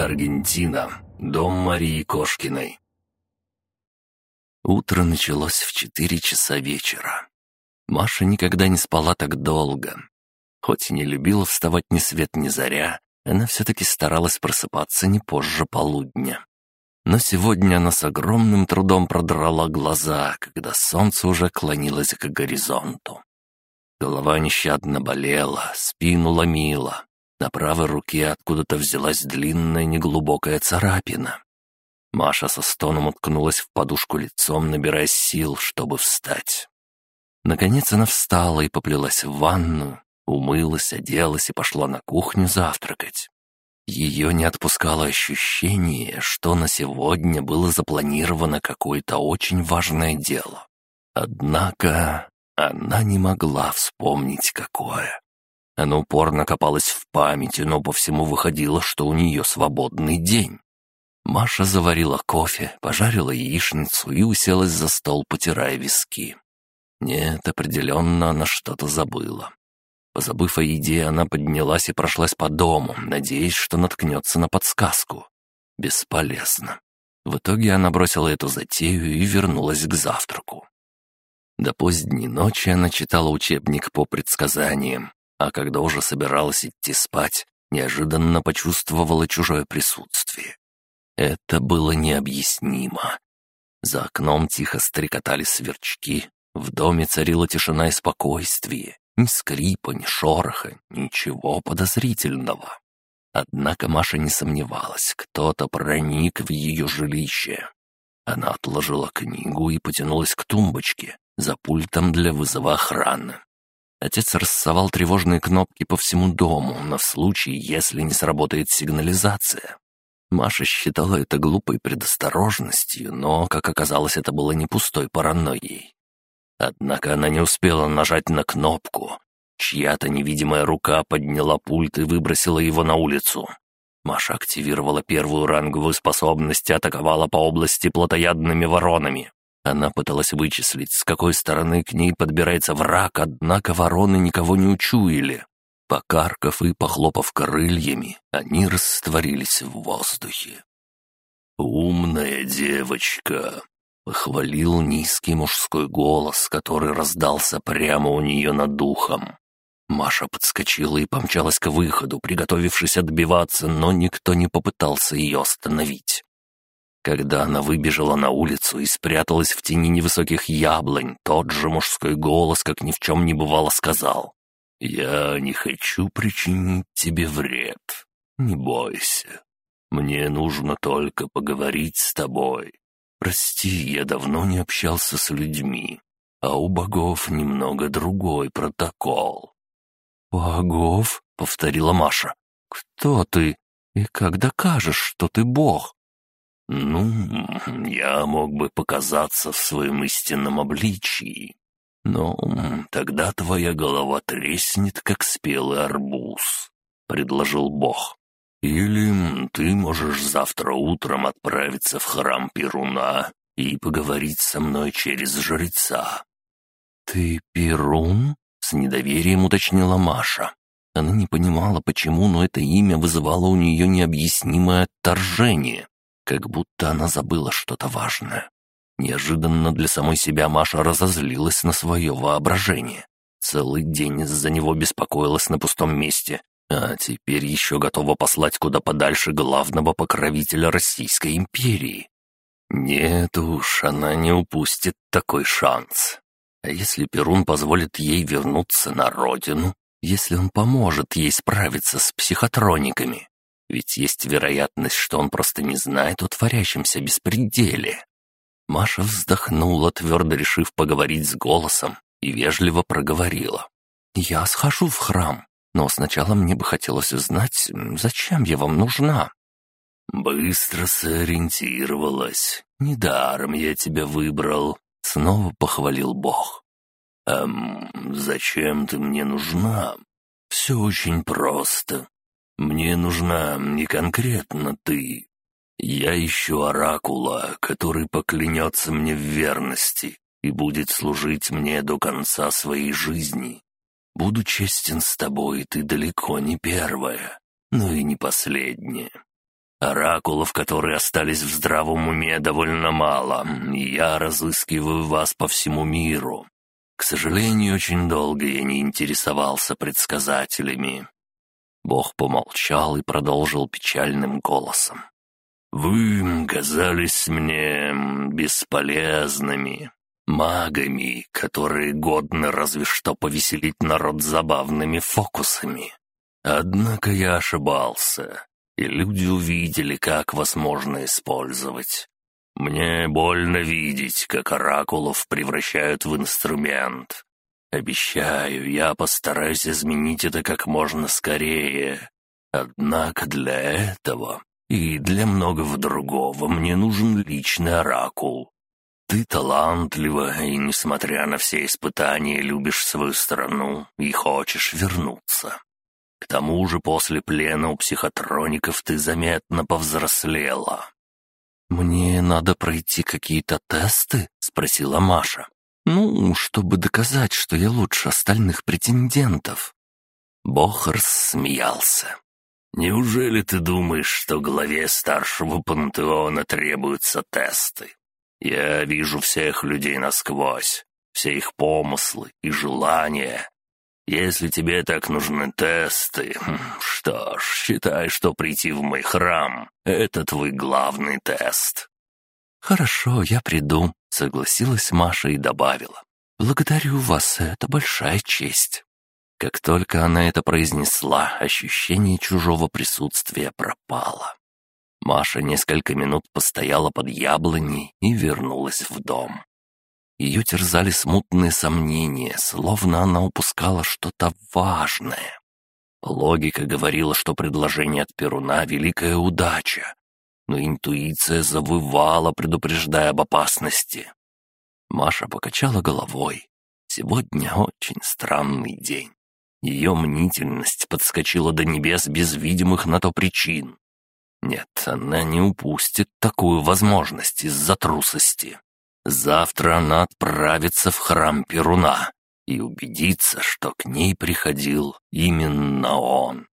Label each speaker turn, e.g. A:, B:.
A: Аргентина. Дом Марии Кошкиной. Утро началось в четыре часа вечера. Маша никогда не спала так долго. Хоть и не любила вставать ни свет ни заря, она все-таки старалась просыпаться не позже полудня. Но сегодня она с огромным трудом продрала глаза, когда солнце уже клонилось к горизонту. Голова нещадно болела, спину ломила. На правой руке откуда-то взялась длинная неглубокая царапина. Маша со стоном уткнулась в подушку лицом, набирая сил, чтобы встать. Наконец она встала и поплелась в ванную, умылась, оделась и пошла на кухню завтракать. Ее не отпускало ощущение, что на сегодня было запланировано какое-то очень важное дело. Однако она не могла вспомнить, какое. Она упорно копалась в памяти, но по всему выходило, что у нее свободный день. Маша заварила кофе, пожарила яичницу и уселась за стол, потирая виски. Нет, определенно она что-то забыла. Позабыв о еде, она поднялась и прошлась по дому, надеясь, что наткнется на подсказку. Бесполезно. В итоге она бросила эту затею и вернулась к завтраку. До поздней ночи она читала учебник по предсказаниям, а когда уже собиралась идти спать, неожиданно почувствовала чужое присутствие. Это было необъяснимо. За окном тихо стрекотали сверчки, в доме царила тишина и спокойствие, ни скрипа, ни шороха, ничего подозрительного. Однако Маша не сомневалась, кто-то проник в ее жилище. Она отложила книгу и потянулась к тумбочке за пультом для вызова охраны. Отец рассовал тревожные кнопки по всему дому на случай, если не сработает сигнализация. Маша считала это глупой предосторожностью, но, как оказалось, это было не пустой паранойей. Однако она не успела нажать на кнопку. Чья-то невидимая рука подняла пульт и выбросила его на улицу. Маша активировала первую ранговую способность и атаковала по области плотоядными воронами. Она пыталась вычислить, с какой стороны к ней подбирается враг, однако вороны никого не учуяли. Покаркав и похлопав крыльями, они растворились в воздухе. «Умная девочка!» — похвалил низкий мужской голос, который раздался прямо у нее над духом. Маша подскочила и помчалась к выходу, приготовившись отбиваться, но никто не попытался ее остановить. Когда она выбежала на улицу и спряталась в тени невысоких яблонь, тот же мужской голос, как ни в чем не бывало, сказал «Я не хочу причинить тебе вред. Не бойся. Мне нужно только поговорить с тобой. Прости, я давно не общался с людьми, а у богов немного другой протокол». «Богов?» — повторила Маша. «Кто ты? И как докажешь, что ты бог?» «Ну, я мог бы показаться в своем истинном обличии, «Ну, тогда твоя голова треснет, как спелый арбуз», — предложил Бог. «Или ты можешь завтра утром отправиться в храм Перуна и поговорить со мной через жреца». «Ты Перун?» — с недоверием уточнила Маша. Она не понимала, почему, но это имя вызывало у нее необъяснимое отторжение, как будто она забыла что-то важное. Неожиданно для самой себя Маша разозлилась на свое воображение. Целый день из-за него беспокоилась на пустом месте, а теперь еще готова послать куда подальше главного покровителя Российской империи. Нет уж, она не упустит такой шанс. А если Перун позволит ей вернуться на родину, если он поможет ей справиться с психотрониками? Ведь есть вероятность, что он просто не знает о творящемся беспределе. Маша вздохнула, твердо решив поговорить с голосом, и вежливо проговорила. «Я схожу в храм, но сначала мне бы хотелось узнать, зачем я вам нужна». «Быстро сориентировалась. Недаром я тебя выбрал», — снова похвалил Бог. «Эм, зачем ты мне нужна? Все очень просто. Мне нужна не конкретно ты, я ищу оракула, который поклянется мне в верности и будет служить мне до конца своей жизни. Буду честен с тобой, ты далеко не первая, но и не последняя. Оракулов, которые остались в здравом уме, довольно мало, и я разыскиваю вас по всему миру. К сожалению, очень долго я не интересовался предсказателями». Бог помолчал и продолжил печальным голосом. «Вы казались мне бесполезными, магами, которые годны разве что повеселить народ забавными фокусами. Однако я ошибался, и люди увидели, как вас можно использовать. Мне больно видеть, как оракулов превращают в инструмент. Обещаю, я постараюсь изменить это как можно скорее. Однако для этого и для многого другого мне нужен личный оракул. Ты талантлива и, несмотря на все испытания, любишь свою страну и хочешь вернуться. К тому же после плена у психотроников ты заметно повзрослела».
B: «Мне надо пройти какие-то тесты?» — спросила Маша. «Ну, чтобы доказать, что я лучше остальных претендентов».
A: Бог рассмеялся. «Неужели ты думаешь, что главе старшего пантеона требуются тесты? Я вижу всех людей насквозь, все их помыслы и желания. Если тебе так нужны тесты, хм, что ж, считай, что прийти в мой храм — это твой главный тест».
B: «Хорошо, я приду», — согласилась Маша и добавила. «Благодарю вас, это большая честь». Как только она это произнесла, ощущение чужого присутствия пропало. Маша несколько минут постояла под яблоней и вернулась в дом. Ее терзали смутные сомнения, словно она упускала что-то важное. Логика говорила, что предложение от Перуна — великая удача, но интуиция завывала, предупреждая об опасности. Маша покачала головой. Сегодня очень странный день. Ее мнительность подскочила до небес без видимых на то причин. Нет, она не упустит такую возможность из-за трусости. Завтра она отправится в храм Перуна и убедится, что к ней приходил именно он.